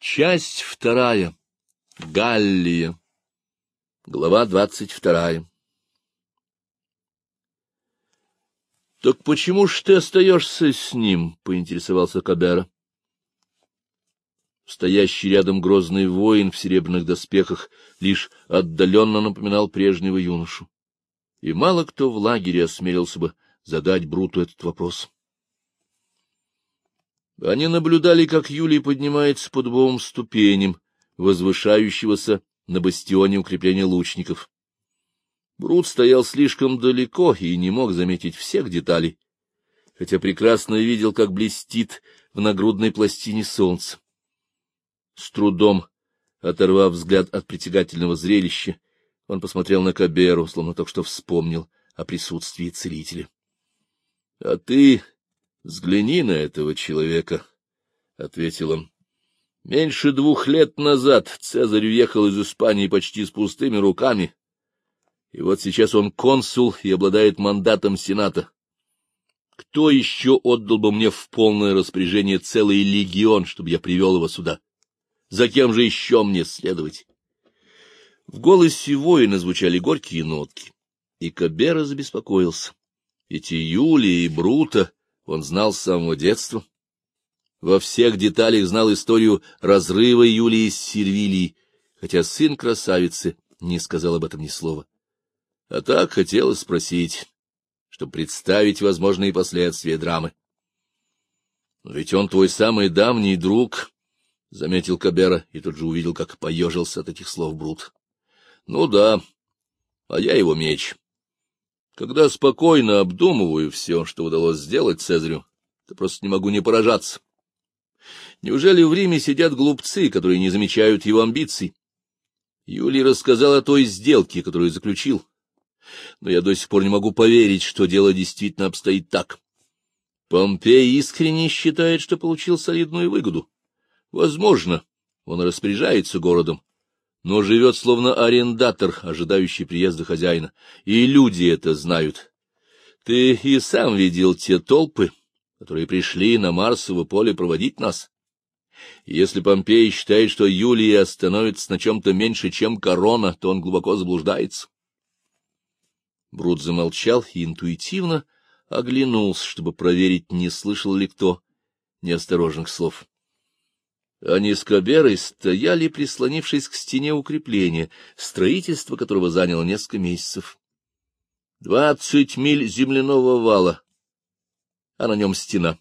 Часть вторая. Галлия. Глава двадцать вторая. — Так почему ж ты остаешься с ним? — поинтересовался Кабера. Стоящий рядом грозный воин в серебряных доспехах лишь отдаленно напоминал прежнего юношу. И мало кто в лагере осмелился бы задать Бруту этот вопрос. Они наблюдали, как Юлий поднимается по дубовым ступеням, возвышающегося на бастионе укрепления лучников. Брут стоял слишком далеко и не мог заметить всех деталей, хотя прекрасно видел, как блестит в нагрудной пластине солнце. С трудом, оторвав взгляд от притягательного зрелища, он посмотрел на Каберу, словно только что вспомнил о присутствии целителя. — А ты взгляни на этого человека, — ответил он. Меньше двух лет назад Цезарь уехал из Испании почти с пустыми руками, и вот сейчас он консул и обладает мандатом Сената. Кто еще отдал бы мне в полное распоряжение целый легион, чтобы я привел его сюда? За кем же еще мне следовать? В голосе воина звучали горькие нотки, и Кабера забеспокоился. Эти Юлия и Брута он знал с самого детства. Во всех деталях знал историю разрыва Юлии с Сервилией, хотя сын красавицы не сказал об этом ни слова. А так хотелось спросить, чтобы представить возможные последствия драмы. — Ведь он твой самый давний друг, — заметил Кабера, и тут же увидел, как поежился от этих слов Брут. — Ну да, а я его меч. Когда спокойно обдумываю все, что удалось сделать Цезарю, то просто не могу не поражаться. Неужели в Риме сидят глупцы, которые не замечают его амбиций? Юлий рассказал о той сделке, которую заключил. Но я до сих пор не могу поверить, что дело действительно обстоит так. Помпей искренне считает, что получил солидную выгоду. Возможно, он распоряжается городом, но живет словно арендатор, ожидающий приезда хозяина, и люди это знают. Ты и сам видел те толпы, которые пришли на Марсово поле проводить нас. Если Помпей считает, что Юлия остановится на чем-то меньше, чем корона, то он глубоко заблуждается. Брут замолчал и интуитивно оглянулся, чтобы проверить, не слышал ли кто неосторожных слов. Они с Каберой стояли, прислонившись к стене укрепления, строительство которого заняло несколько месяцев. Двадцать миль земляного вала, а на нем стена.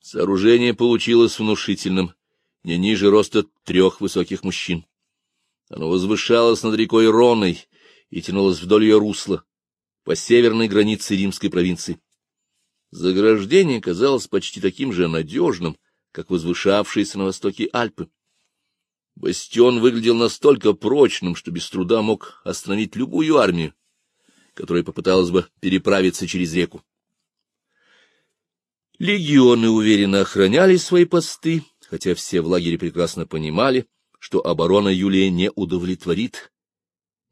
Сооружение получилось внушительным, не ниже роста трех высоких мужчин. Оно возвышалось над рекой Роной и тянулось вдоль ее русла, по северной границе римской провинции. Заграждение казалось почти таким же надежным, как возвышавшиеся на востоке Альпы. Бастион выглядел настолько прочным, что без труда мог остановить любую армию, которая попыталась бы переправиться через реку. Легионы уверенно охраняли свои посты, хотя все в лагере прекрасно понимали, что оборона Юлия не удовлетворит.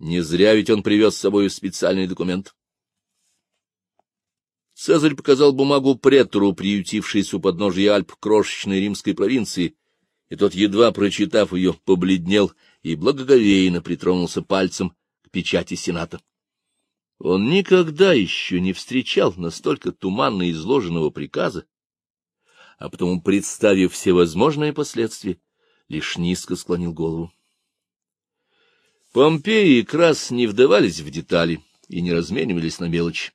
Не зря ведь он привез с собой специальный документ. Цезарь показал бумагу претору, приютившейся у подножия Альп крошечной римской провинции, и тот, едва прочитав ее, побледнел и благоговейно притронулся пальцем к печати Сената. Он никогда еще не встречал настолько туманно изложенного приказа, а потом, представив все возможные последствия, лишь низко склонил голову. Помпеи и Крас не вдавались в детали и не разменивались на мелочи.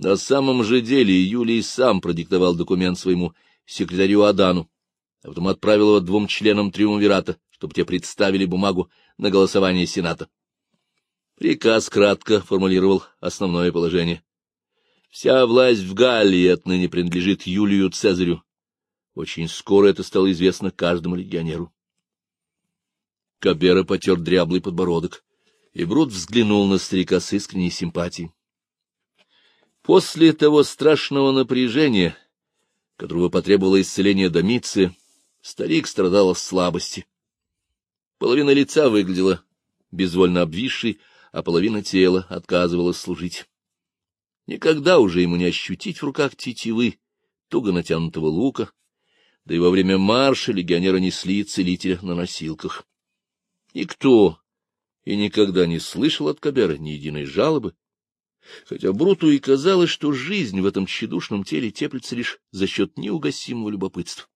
На самом же деле Юлий сам продиктовал документ своему секретарю Адану, а потом отправил его двум членам Триумвирата, чтобы те представили бумагу на голосование Сената. Приказ кратко формулировал основное положение. Вся власть в Галлии отныне принадлежит Юлию Цезарю. Очень скоро это стало известно каждому легионеру. Кабера потер дряблый подбородок, и Брут взглянул на старика с искренней симпатией. После того страшного напряжения, которого потребовало исцеление Домиции, старик страдал от слабости. Половина лица выглядела безвольно обвисшей, а половина тела отказывалась служить. Никогда уже ему не ощутить в руках тетивы, туго натянутого лука, да и во время марша легионеры несли целителя на носилках. Никто и никогда не слышал от Кабера ни единой жалобы, хотя Бруту и казалось, что жизнь в этом тщедушном теле теплится лишь за счет неугасимого любопытства.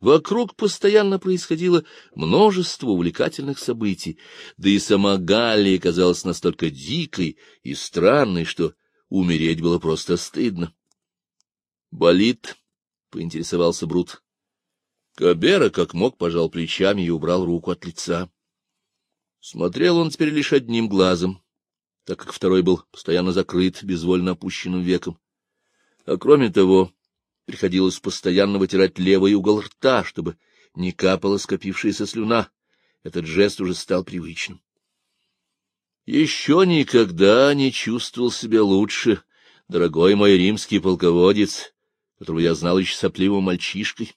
Вокруг постоянно происходило множество увлекательных событий, да и сама Галлия казалась настолько дикой и странной, что умереть было просто стыдно. — Болит? — поинтересовался Брут. Кабера, как мог, пожал плечами и убрал руку от лица. Смотрел он теперь лишь одним глазом, так как второй был постоянно закрыт безвольно опущенным веком. А кроме того, приходилось постоянно вытирать левый угол рта, чтобы не капала скопившаяся слюна. Этот жест уже стал привычным. Еще никогда не чувствовал себя лучше, дорогой мой римский полководец, которого я знал еще сопливым мальчишкой.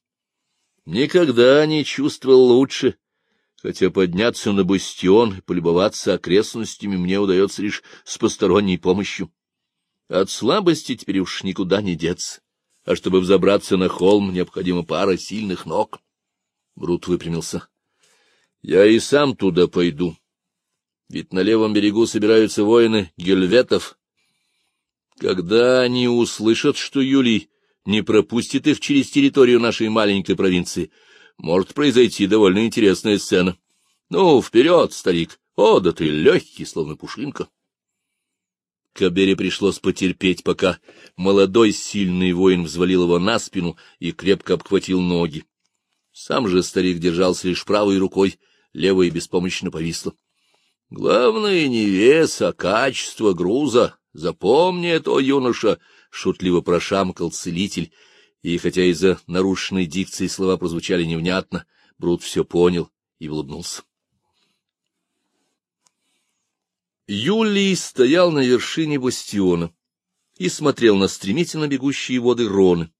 Никогда не чувствовал лучше, хотя подняться на бастион и полюбоваться окрестностями мне удается лишь с посторонней помощью. От слабости теперь уж никуда не деться, а чтобы взобраться на холм, необходима пара сильных ног. Брут выпрямился. — Я и сам туда пойду. Ведь на левом берегу собираются воины гельветов. Когда они услышат, что Юлий не пропустит их через территорию нашей маленькой провинции, может произойти довольно интересная сцена. Ну, вперед, старик! О, да ты легкий, словно пушинка! Кабере пришлось потерпеть, пока молодой сильный воин взвалил его на спину и крепко обхватил ноги. Сам же старик держался лишь правой рукой, левая беспомощно повисла. Главное не вес, а качество груза. Запомни это, юноша, — шутливо прошамкал целитель, и хотя из-за нарушенной дикции слова прозвучали невнятно, Брут все понял и улыбнулся. Юлий стоял на вершине бастиона и смотрел на стремительно бегущие воды Роны.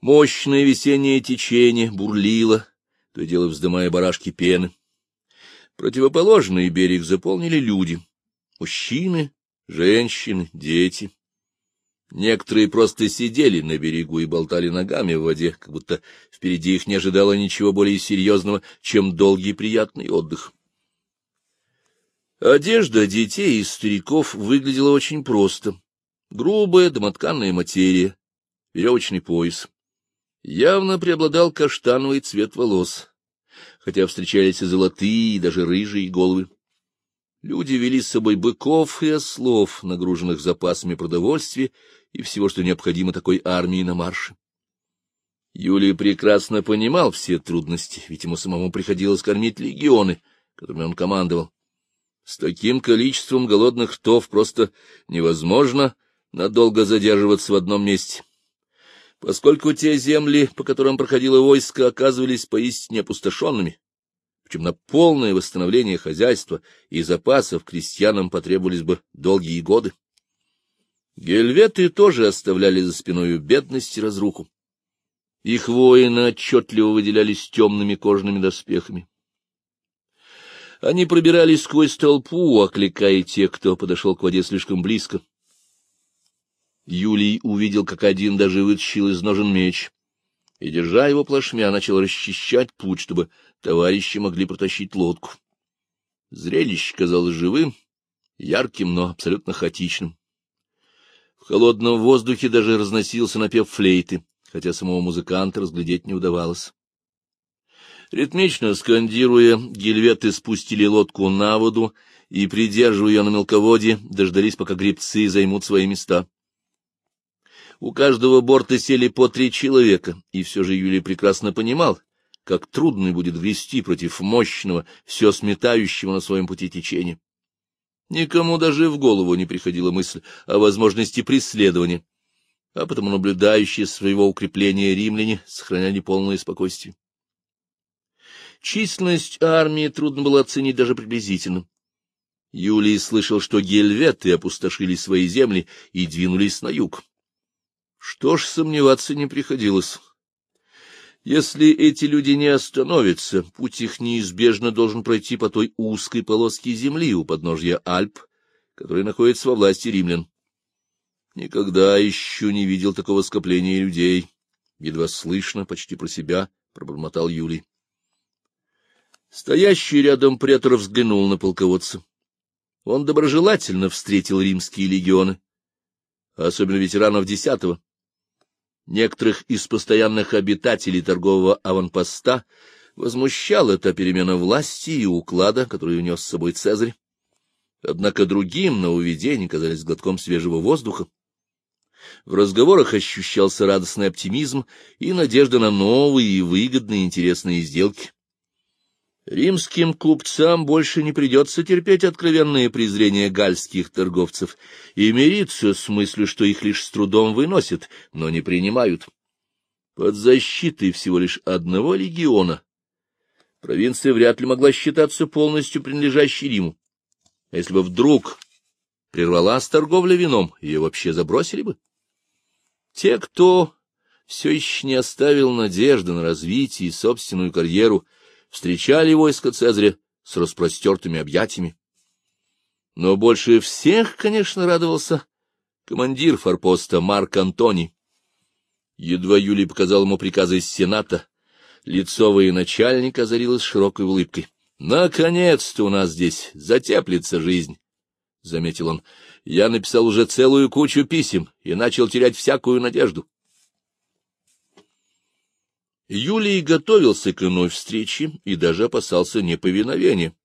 Мощное весеннее течение бурлило, то и дело вздымая барашки пены. Противоположный берег заполнили люди — мужчины, женщины, дети. Некоторые просто сидели на берегу и болтали ногами в воде, как будто впереди их не ожидало ничего более серьезного, чем долгий приятный отдых. Одежда детей и стариков выглядела очень просто. Грубая домотканная материя, веревочный пояс. Явно преобладал каштановый цвет волос, хотя встречались и золотые, и даже рыжие головы. Люди вели с собой быков и ослов, нагруженных запасами продовольствия и всего, что необходимо такой армии на марше. Юлий прекрасно понимал все трудности, ведь ему самому приходилось кормить легионы, которыми он командовал. С таким количеством голодных ртов просто невозможно надолго задерживаться в одном месте. Поскольку те земли, по которым проходило войско, оказывались поистине опустошенными, причем на полное восстановление хозяйства и запасов крестьянам потребовались бы долгие годы. Гельветы тоже оставляли за спиной бедность и разруху. Их воины отчетливо выделялись темными кожаными доспехами. Они пробирались сквозь толпу, окликая тех, кто подошел к воде слишком близко. Юлий увидел, как один даже вытащил из ножен меч, и, держа его плашмя, начал расчищать путь, чтобы товарищи могли протащить лодку. Зрелище казалось живым, ярким, но абсолютно хаотичным. В холодном воздухе даже разносился напев флейты, хотя самого музыканта разглядеть не удавалось. Ритмично скандируя, гильветы спустили лодку на воду и, придерживая ее на мелководье, дождались, пока гребцы займут свои места. У каждого борта сели по три человека, и все же Юлий прекрасно понимал, как трудно будет вести против мощного, все сметающего на своем пути течения. Никому даже в голову не приходила мысль о возможности преследования, а потому наблюдающие своего укрепления римляне сохраняли полное спокойствие. Численность армии трудно было оценить даже приблизительно. Юлий слышал, что гельветы опустошили свои земли и двинулись на юг. Что ж, сомневаться не приходилось. Если эти люди не остановятся, путь их неизбежно должен пройти по той узкой полоске земли у подножья Альп, которая находится во власти римлян. Никогда еще не видел такого скопления людей, — едва слышно, почти про себя, пробормотал Юлий. Стоящий рядом претор взглянул на полководца. Он доброжелательно встретил римские легионы, особенно ветеранов десятого. Некоторых из постоянных обитателей торгового аванпоста возмущала та перемена власти и уклада, который унес с собой Цезарь. Однако другим на уведение казались глотком свежего воздуха. В разговорах ощущался радостный оптимизм и надежда на новые и выгодные интересные сделки. Римским купцам больше не придется терпеть откровенное презрение гальских торговцев и мириться с мыслью, что их лишь с трудом выносят, но не принимают. Под защитой всего лишь одного легиона провинция вряд ли могла считаться полностью принадлежащей Риму. А если бы вдруг прервалась торговля вином, ее вообще забросили бы? Те, кто все еще не оставил надежды на развитие и собственную карьеру, встречали войско Цезаря с распростертыми объятиями. Но больше всех, конечно, радовался командир форпоста Марк Антоний. Едва Юлий показал ему приказы из Сената, лицо военачальника озарилось широкой улыбкой. — Наконец-то у нас здесь затеплится жизнь, — заметил он. — Я написал уже целую кучу писем и начал терять всякую надежду. Юлий готовился к иной встрече и даже опасался неповиновения.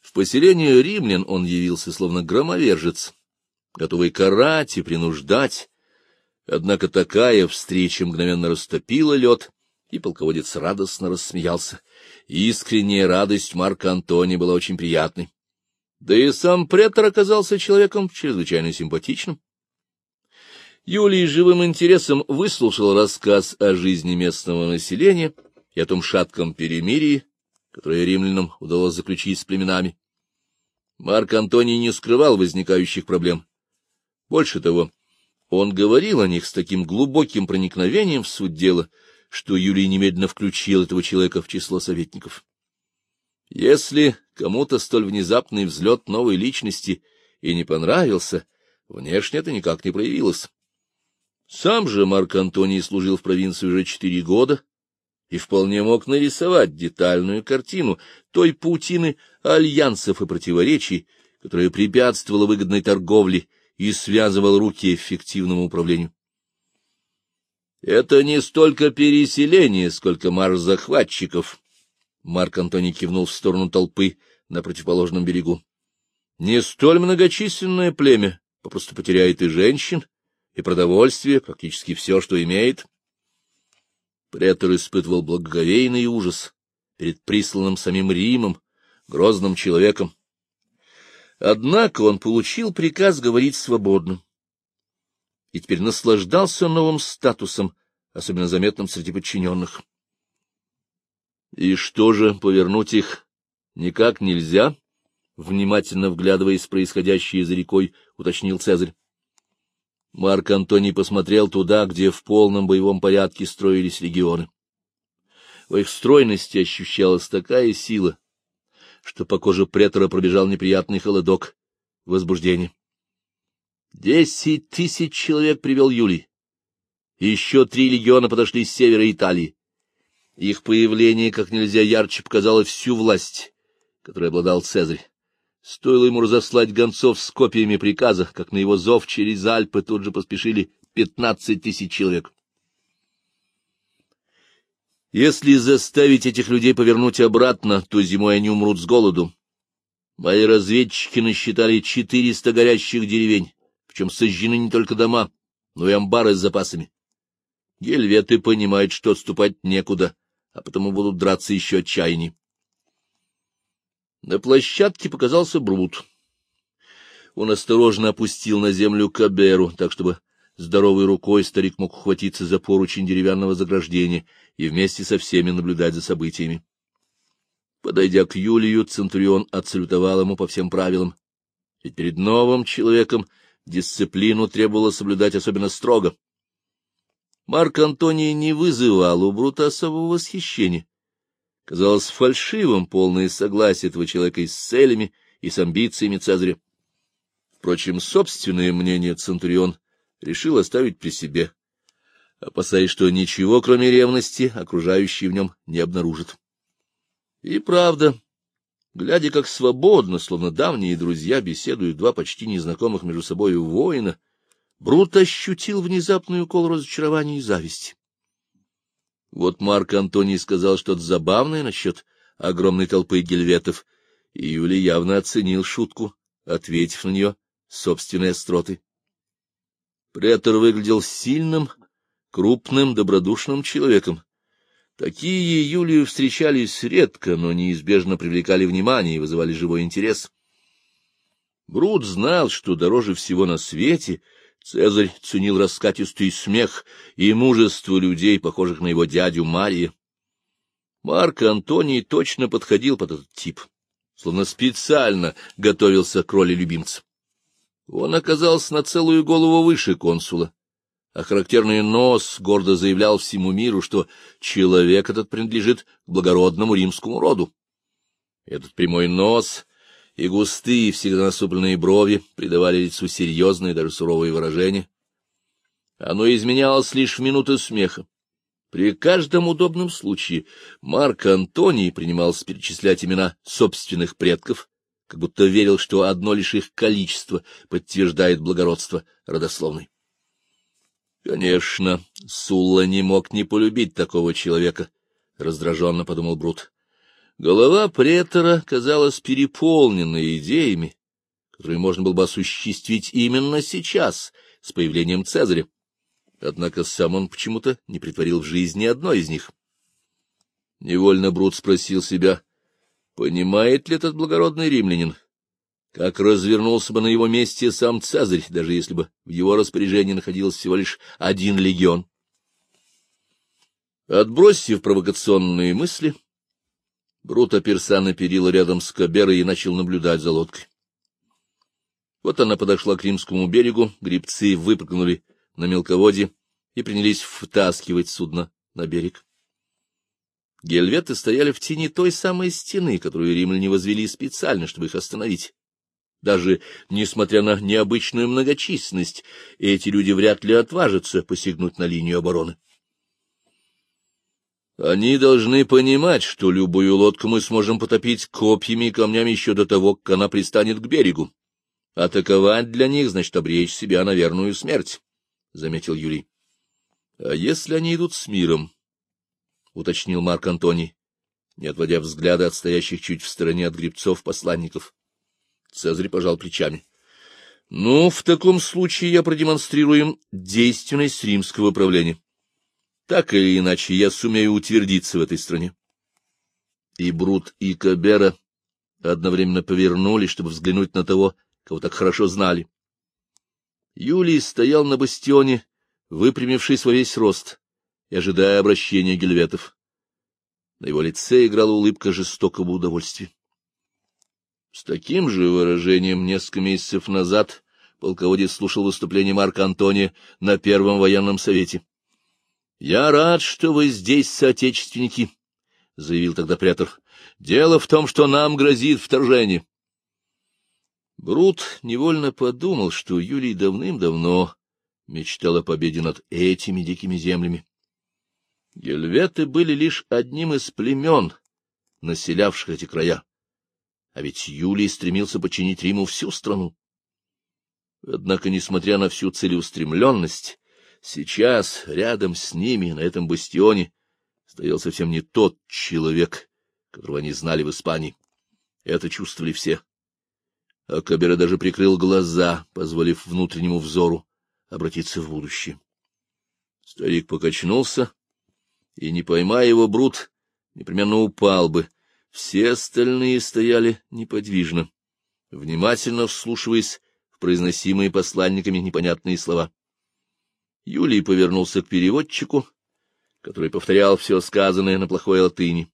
В поселение римлян он явился словно громовержец, готовый карать и принуждать. Однако такая встреча мгновенно растопила лед, и полководец радостно рассмеялся. Искренняя радость Марка Антония была очень приятной. Да и сам претор оказался человеком чрезвычайно симпатичным. Юлий живым интересом выслушал рассказ о жизни местного населения и о том шатком перемирии, которое римлянам удалось заключить с племенами. Марк Антоний не скрывал возникающих проблем. Больше того, он говорил о них с таким глубоким проникновением в суть дела, что Юлий немедленно включил этого человека в число советников. Если кому-то столь внезапный взлет новой личности и не понравился, внешне это никак не проявилось. Сам же Марк Антоний служил в провинции уже четыре года и вполне мог нарисовать детальную картину той паутины альянсов и противоречий, которая препятствовала выгодной торговле и связывала руки эффективному управлению. Это не столько переселение, сколько марш захватчиков. Марк Антоний кивнул в сторону толпы на противоположном берегу. Не столь многочисленное племя попросту потеряет и женщин, и продовольствие, практически все, что имеет. Претор испытывал благоговейный ужас перед присланным самим Римом, грозным человеком. Однако он получил приказ говорить свободно. И теперь наслаждался новым статусом, особенно заметным среди подчиненных. И что же, повернуть их никак нельзя? Внимательно вглядываясь в происходящее за рекой, уточнил Цезарь. Марк Антоний посмотрел туда, где в полном боевом порядке строились легионы. В их стройности ощущалась такая сила, что по коже претора пробежал неприятный холодок возбуждения. Десять тысяч человек привел Юлий. Еще три легиона подошли с севера Италии. Их появление как нельзя ярче показало всю власть, которой обладал Цезарь. Стоило ему разослать гонцов с копиями приказа, как на его зов через Альпы тут же поспешили пятнадцать тысяч человек. Если заставить этих людей повернуть обратно, то зимой они умрут с голоду. Мои разведчики насчитали четыреста горящих деревень, причем сожжены не только дома, но и амбары с запасами. Гельветы понимают, что отступать некуда, а потому будут драться еще отчаянней. На площадке показался Брут. Он осторожно опустил на землю Каберу, так чтобы здоровой рукой старик мог ухватиться за поручень деревянного заграждения и вместе со всеми наблюдать за событиями. Подойдя к Юлию, Центурион отсалютовал ему по всем правилам. Ведь перед новым человеком дисциплину требовало соблюдать особенно строго. Марк Антоний не вызывал у Брута особого восхищения казалось фальшивым полное согласие этого человека и с целями, и с амбициями Цезаря. Впрочем, собственное мнение Центурион решил оставить при себе. опасаясь, что ничего, кроме ревности, окружающие в нем не обнаружат. И правда, глядя, как свободно, словно давние друзья, беседуют два почти незнакомых между собой воина, Брут ощутил внезапный укол разочарования и зависти. Вот Марк Антоний сказал что-то забавное насчет огромной толпы гельветов, и Юлий явно оценил шутку, ответив на нее собственной остротой. Претор выглядел сильным, крупным, добродушным человеком. Такие Юлию встречались редко, но неизбежно привлекали внимание и вызывали живой интерес. Брут знал, что дороже всего на свете Цезарь ценил раскатистый смех и мужество людей, похожих на его дядю Мария. Марк Антоний точно подходил под этот тип, словно специально готовился к роли любимца. Он оказался на целую голову выше консула, а характерный нос гордо заявлял всему миру, что человек этот принадлежит благородному римскому роду. Этот прямой нос и густые, всегда насупленные брови придавали лицу серьезные, даже суровые выражения. Оно изменялось лишь в минуты смеха. При каждом удобном случае Марк Антоний принимался перечислять имена собственных предков, как будто верил, что одно лишь их количество подтверждает благородство родословной. Конечно, Сулла не мог не полюбить такого человека, — раздраженно подумал Брут. Голова претора казалась переполненной идеями, которые можно было бы осуществить именно сейчас, с появлением Цезаря. Однако сам он почему-то не притворил в жизни одной из них. Невольно Брут спросил себя, понимает ли этот благородный римлянин, как развернулся бы на его месте сам Цезарь, даже если бы в его распоряжении находился всего лишь один легион. Отбросив провокационные мысли, Брут оперся на рядом с Каберой и начал наблюдать за лодкой. Вот она подошла к римскому берегу, грибцы выпрыгнули на мелководье и принялись втаскивать судно на берег. Гельветы стояли в тени той самой стены, которую римляне возвели специально, чтобы их остановить. Даже несмотря на необычную многочисленность, эти люди вряд ли отважатся посягнуть на линию обороны. Они должны понимать, что любую лодку мы сможем потопить копьями и камнями еще до того, как она пристанет к берегу. Атаковать для них значит обречь себя на верную смерть, — заметил Юрий. — А если они идут с миром? — уточнил Марк Антоний, не отводя взгляда от стоящих чуть в стороне от грибцов посланников. Цезарь пожал плечами. — Ну, в таком случае я продемонстрирую им действенность римского правления. Так или иначе, я сумею утвердиться в этой стране. И Брут, и Кабера одновременно повернулись, чтобы взглянуть на того, кого так хорошо знали. Юлий стоял на бастионе, выпрямившись во весь рост, и ожидая обращения гельветов. На его лице играла улыбка жестокого удовольствия. С таким же выражением несколько месяцев назад полководец слушал выступление Марка Антония на Первом военном совете. — Я рад, что вы здесь, соотечественники, — заявил тогда претор. — Дело в том, что нам грозит вторжение. Брут невольно подумал, что Юлий давным-давно мечтал о победе над этими дикими землями. Гельветы были лишь одним из племен, населявших эти края. А ведь Юлий стремился подчинить Риму всю страну. Однако, несмотря на всю целеустремленность, сейчас рядом с ними, на этом бастионе, стоял совсем не тот человек, которого они знали в Испании. Это чувствовали все. А Кабера даже прикрыл глаза, позволив внутреннему взору обратиться в будущее. Старик покачнулся, и, не поймая его, Брут непременно упал бы, все остальные стояли неподвижно, внимательно вслушиваясь в произносимые посланниками непонятные слова. Юлий повернулся к переводчику, который повторял все сказанное на плохой латыни.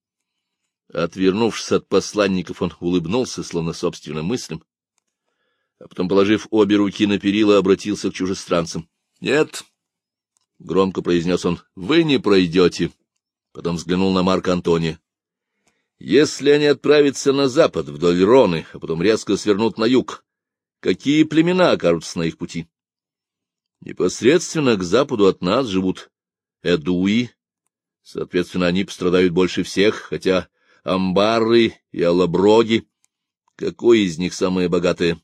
Отвернувшись от посланников, он улыбнулся, словно собственным мыслям, а потом, положив обе руки на перила, обратился к чужестранцам. — Нет, — громко произнес он, — вы не пройдете. Потом взглянул на Марка Антония. Если они отправятся на запад, вдоль Роны, а потом резко свернут на юг, какие племена окажутся на их пути? Непосредственно к западу от нас живут Эдуи. Соответственно, они пострадают больше всех, хотя амбары и алаброги. Какой из них самое богатое?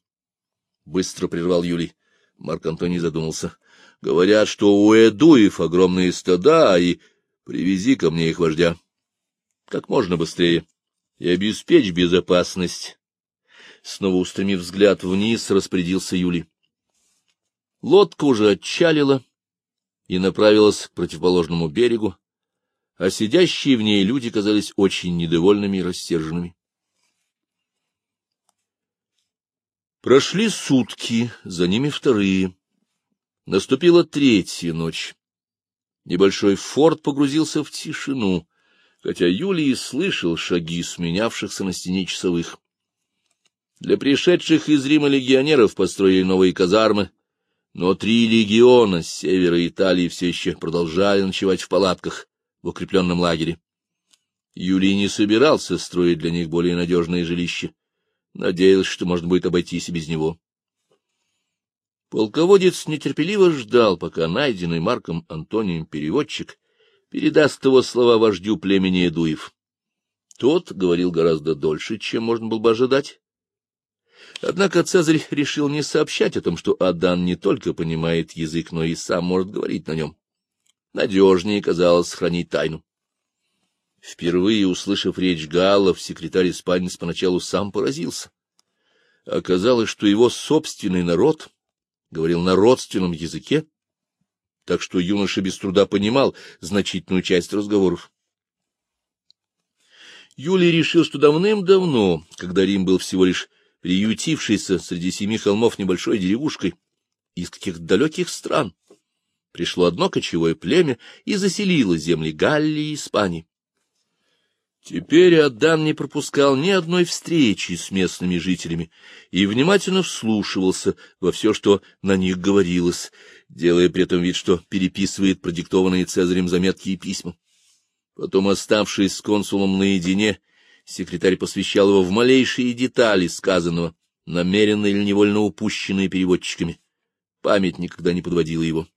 Быстро прервал Юлий. Марк Антоний задумался. Говорят, что у Эдуев огромные стада, и привези ко мне их вождя. Как можно быстрее. И обеспечь безопасность. Снова устремив взгляд вниз, распорядился Юлий. Лодка уже отчалила и направилась к противоположному берегу, а сидящие в ней люди казались очень недовольными и рассерженными. Прошли сутки, за ними вторые. Наступила третья ночь. Небольшой форт погрузился в тишину, хотя Юлий слышал шаги сменявшихся на стене часовых. Для пришедших из Рима легионеров построили новые казармы, но три легиона с севера Италии все еще продолжали ночевать в палатках в укрепленном лагере. Юлий не собирался строить для них более надежное жилище. Надеялся, что можно будет обойтись и без него. Полководец нетерпеливо ждал, пока найденный Марком Антонием переводчик передаст его слова вождю племени Эдуев. Тот говорил гораздо дольше, чем можно было бы ожидать. Однако Цезарь решил не сообщать о том, что Адан не только понимает язык, но и сам может говорить на нем. Надежнее казалось сохранить тайну. Впервые услышав речь галлов, секретарь-испанец поначалу сам поразился. Оказалось, что его собственный народ говорил на родственном языке, так что юноша без труда понимал значительную часть разговоров. Юлий решил, что давным-давно, когда Рим был всего лишь приютившийся среди семи холмов небольшой деревушкой, из каких-то далеких стран, пришло одно кочевое племя и заселило земли Галлии и Испании. Теперь Адан не пропускал ни одной встречи с местными жителями и внимательно вслушивался во все, что на них говорилось, делая при этом вид, что переписывает продиктованные Цезарем заметки и письма. Потом, оставшись с консулом наедине, секретарь посвящал его в малейшие детали сказанного, намеренно или невольно упущенные переводчиками. Память никогда не подводила его.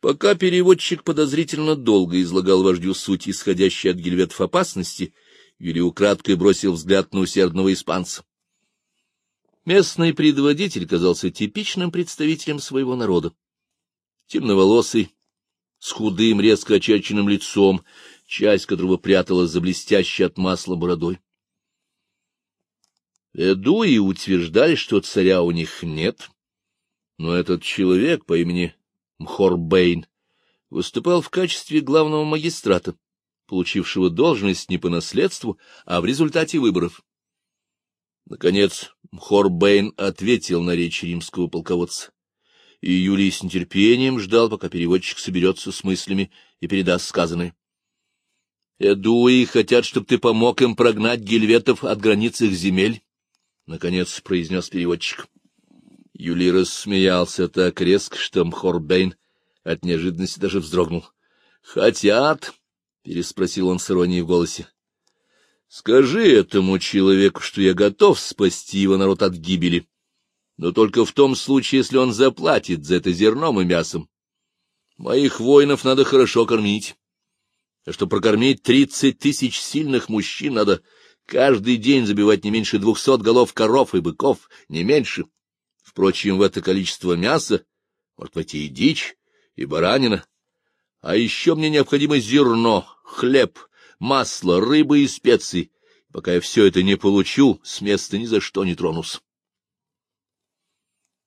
Пока переводчик подозрительно долго излагал вождю суть исходящей от гельветов опасности, Юрий украдкой бросил взгляд на усердного испанца. Местный предводитель казался типичным представителем своего народа. Темноволосый, с худым, резко очерченным лицом, часть которого пряталась за блестящей от масла бородой. Эдуи утверждали, что царя у них нет, но этот человек по имени Мхорбейн выступал в качестве главного магистрата, получившего должность не по наследству, а в результате выборов. Наконец, Мхорбейн ответил на речь римского полководца, и Юлий с нетерпением ждал, пока переводчик соберется с мыслями и передаст сказанное. «Эдуи хотят, чтобы ты помог им прогнать гельветов от границ их земель», — наконец произнес переводчик. Юлий рассмеялся так резко, что Мхорбейн от неожиданности даже вздрогнул. — Хотят? — переспросил он с иронией в голосе. — Скажи этому человеку, что я готов спасти его народ от гибели, но только в том случае, если он заплатит за это зерном и мясом. Моих воинов надо хорошо кормить. А чтобы прокормить тридцать тысяч сильных мужчин, надо каждый день забивать не меньше двухсот голов коров и быков, не меньше. — Впрочем, в это количество мяса может войти и дичь, и баранина. А еще мне необходимо зерно, хлеб, масло, рыба и специи. Пока я все это не получу, с места ни за что не тронусь.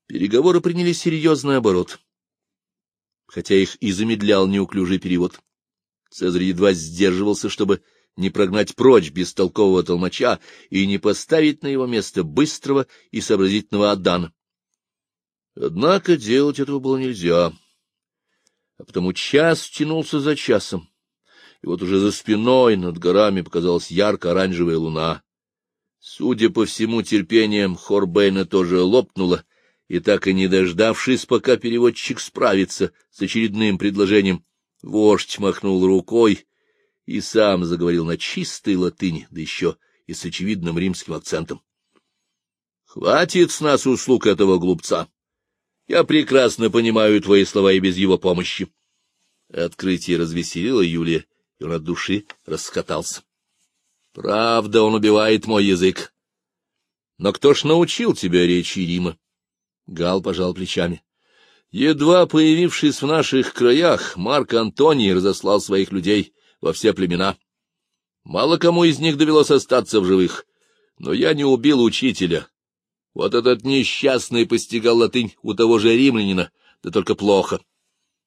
Переговоры приняли серьезный оборот, хотя их и замедлял неуклюжий перевод. Цезарь едва сдерживался, чтобы не прогнать прочь бестолкового толмача и не поставить на его место быстрого и сообразительного Адана. Однако делать этого было нельзя, а потому час тянулся за часом, и вот уже за спиной над горами показалась ярко-оранжевая луна. Судя по всему, терпением Хорбейна тоже лопнуло, и так и не дождавшись, пока переводчик справится с очередным предложением, вождь махнул рукой и сам заговорил на чистой латыни, да еще и с очевидным римским акцентом. — Хватит с нас услуг этого глупца! Я прекрасно понимаю твои слова и без его помощи. Открытие развеселило Юлия, и он от души раскатался. Правда, он убивает мой язык. Но кто ж научил тебя речи Рима? Гал пожал плечами. Едва появившись в наших краях, Марк Антоний разослал своих людей во все племена. Мало кому из них довелось остаться в живых, но я не убил учителя. Вот этот несчастный постигал латынь у того же римлянина, да только плохо.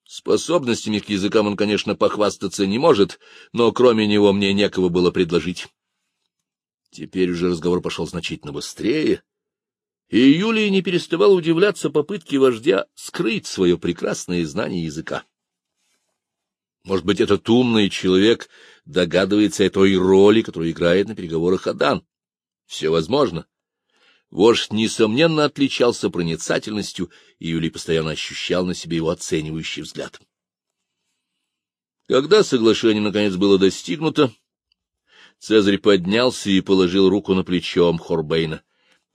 Способностями к языкам он, конечно, похвастаться не может, но кроме него мне некого было предложить. Теперь уже разговор пошел значительно быстрее, и Юлия не переставала удивляться попытке вождя скрыть свое прекрасное знание языка. Может быть, этот умный человек догадывается о той роли, которую играет на переговорах Адан. Все возможно. Вождь, несомненно, отличался проницательностью, и Юлий постоянно ощущал на себе его оценивающий взгляд. Когда соглашение, наконец, было достигнуто, Цезарь поднялся и положил руку на плечо Хорбейна.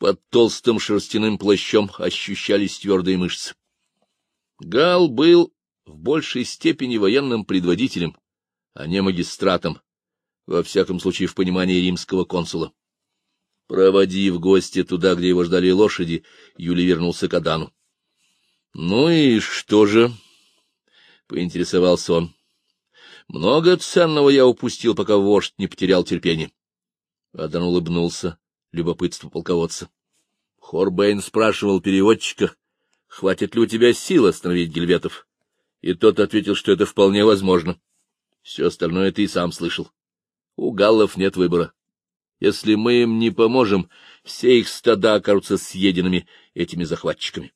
Под толстым шерстяным плащом ощущались твердые мышцы. Гал был в большей степени военным предводителем, а не магистратом, во всяком случае в понимании римского консула. Проводив гостя туда, где его ждали лошади, Юлий вернулся к Адану. — Ну и что же? — поинтересовался он. — Много ценного я упустил, пока вождь не потерял терпение. Адан улыбнулся любопытству полководца. Хорбейн спрашивал переводчика, хватит ли у тебя сил остановить гельветов, и тот ответил, что это вполне возможно. Все остальное ты и сам слышал. У галлов нет выбора. Если мы им не поможем, все их стада окажутся съеденными этими захватчиками.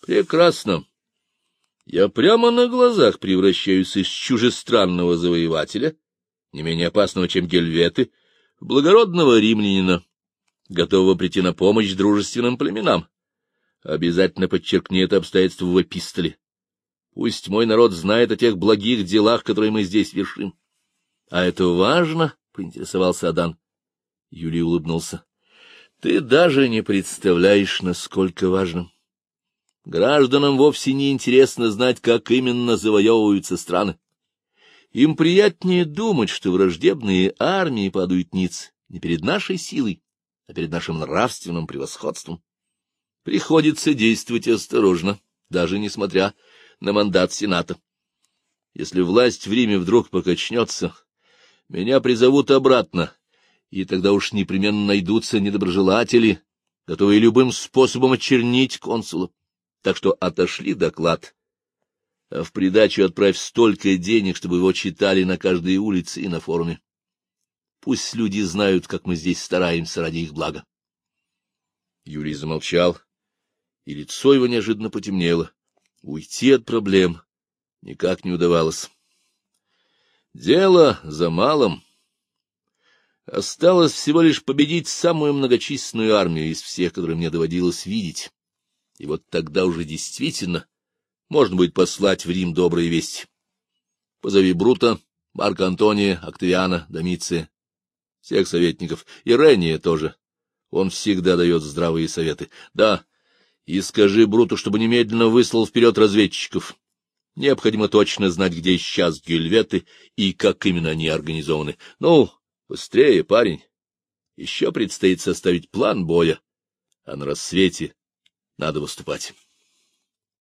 Прекрасно. Я прямо на глазах превращаюсь из чужестранного завоевателя, не менее опасного, чем гельветы, в благородного римлянина, готового прийти на помощь дружественным племенам. Обязательно подчеркни это обстоятельство в эпистоле. Пусть мой народ знает о тех благих делах, которые мы здесь вершим. — А это важно? — поинтересовался Адан. Юлий улыбнулся. — Ты даже не представляешь, насколько важным. Гражданам вовсе не интересно знать, как именно завоевываются страны. Им приятнее думать, что враждебные армии падают ниц не перед нашей силой, а перед нашим нравственным превосходством. Приходится действовать осторожно, даже несмотря на мандат Сената. Если власть в Риме вдруг покачнется, меня призовут обратно, и тогда уж непременно найдутся недоброжелатели, готовые любым способом очернить консула. Так что отошли доклад, а в придачу отправь столько денег, чтобы его читали на каждой улице и на форуме. Пусть люди знают, как мы здесь стараемся ради их блага. Юрий замолчал, и лицо его неожиданно потемнело. Уйти от проблем никак не удавалось. Дело за малым. Осталось всего лишь победить самую многочисленную армию из всех, которые мне доводилось видеть. И вот тогда уже действительно можно будет послать в Рим добрые вести. Позови Брута, Марка Антония, Октавиана, Домиция, всех советников, и Рения тоже. Он всегда дает здравые советы. Да, и скажи Бруту, чтобы немедленно выслал вперед разведчиков. Необходимо точно знать, где сейчас гельветы и как именно они организованы. Ну, быстрее, парень. Еще предстоит составить план боя, а на рассвете надо выступать.